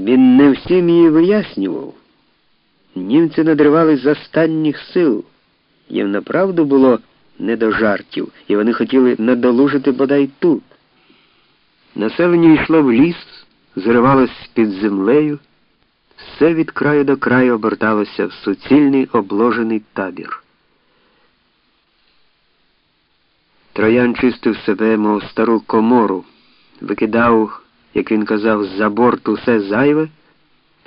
Він не всім її вияснював. Німці надривались з останніх сил. Їм направду було не до жартів, і вони хотіли надолужити бодай тут. Населення йшло в ліс, зривалось під землею, все від краю до краю оберталося в суцільний обложений табір. Троян чистив себе, мов стару комору, викидав, як він казав, за борт усе зайве,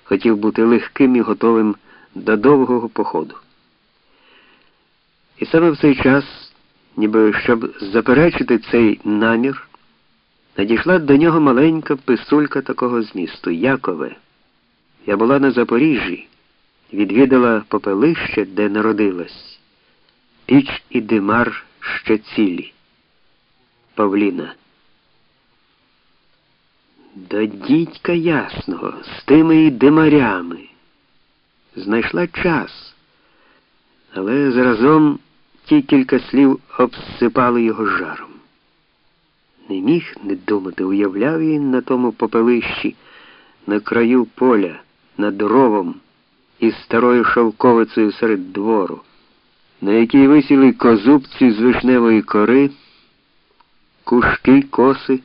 хотів бути легким і готовим до довгого походу. І саме в цей час, ніби щоб заперечити цей намір, надійшла до нього маленька писулька такого змісту Якове. Я була на Запоріжжі, відвідала попелище, де народилась, піч і димар ще цілі. Павліна. До дідька ясного, з тими і димарями. Знайшла час, але заразом ті кілька слів обсипали його жаром. Не міг не думати, уявляв він на тому попелищі, на краю поля, над ровом із старою шовковицею серед двору, на якій висіли козубці з вишневої кори, кушки, коси,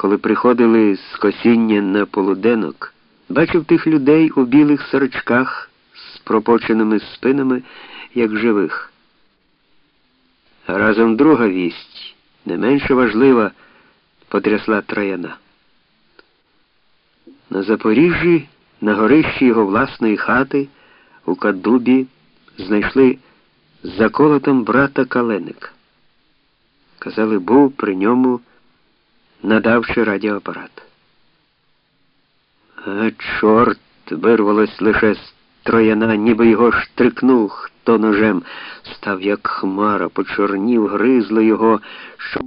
коли приходили з косіння на полуденок, бачив тих людей у білих сорочках з пропоченими спинами, як живих. А разом друга вість, не менше важлива, потрясла трояна. На Запоріжжі, на горищі його власної хати, у Кадубі, знайшли заколотом брата Каленик. Казали, був при ньому, надавши радіоапарат. А чорт вирвалось лише з трояна, ніби його штрикнув хто ножем, став, як хмара, почорнів, гризло його, що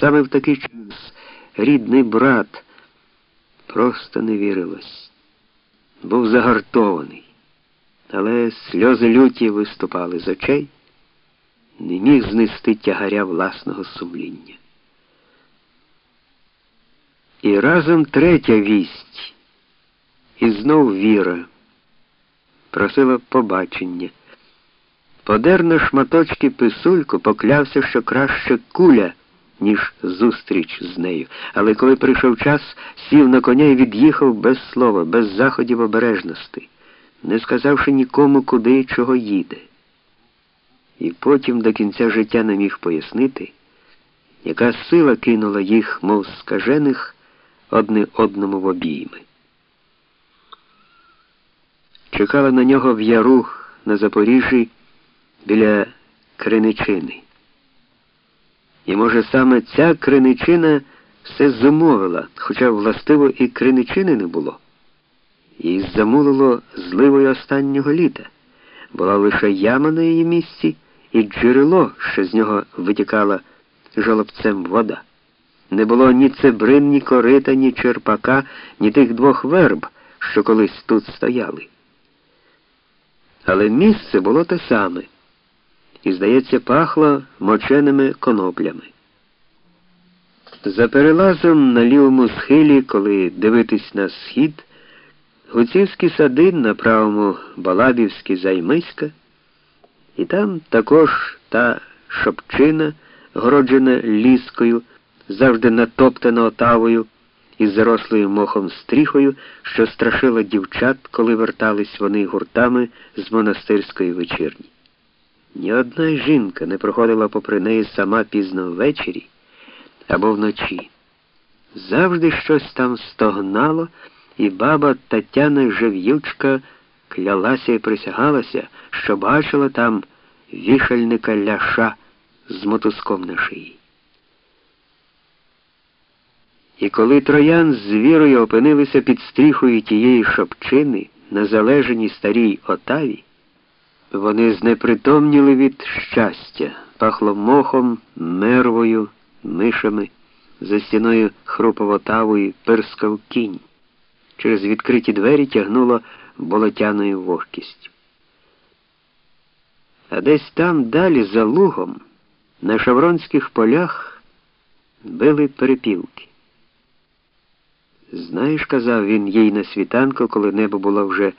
саме в такий час, рідний брат, просто не вірилось. Був загартований, але сльози люті виступали з очей, не міг знести тягаря власного сумління. І разом третя вість, і знов віра, просила побачення. Подер на шматочки писульку, поклявся, що краще куля, ніж зустріч з нею. Але коли прийшов час, сів на коня і від'їхав без слова, без заходів обережності, не сказавши нікому, куди і чого їде. І потім до кінця життя не міг пояснити, яка сила кинула їх, мов скажених, одне одному в обійми. Чекала на нього в яру на Запоріжжі біля криничини. І, може, саме ця криничина все замовила, хоча властиво і криничини не було. Їй замулило зливою останнього літа. Була лише яма на її місці і джерело, що з нього витікала жолобцем вода. Не було ні цебрин, ні корита, ні черпака, ні тих двох верб, що колись тут стояли. Але місце було те саме, і, здається, пахло моченими коноплями. За перелазом на лівому схилі, коли дивитись на схід, гуцівські сади на правому Балабівські займиська, і там також та шопчина, городжена ліскою, завжди натоптана отавою із зарослою мохом стріхою, що страшила дівчат, коли вертались вони гуртами з монастирської вечірні. Ні одна жінка не проходила попри неї сама пізно ввечері або вночі. Завжди щось там стогнало, і баба Тетяна Жив'ючка клялася і присягалася, що бачила там вішальника ляша з мотузком на шиї. І коли троян з вірою опинилися під стріхою тієї шопчини на залеженій старій отаві, вони знепритомніли від щастя, пахло мохом, мервою, мишами, за стіною хруповотавої перскав кінь. Через відкриті двері тягнуло болотяною вогкістю. А десь там далі, за лугом, на шавронських полях били перепілки. Знаєш, казав він їй на світанку, коли небо було вже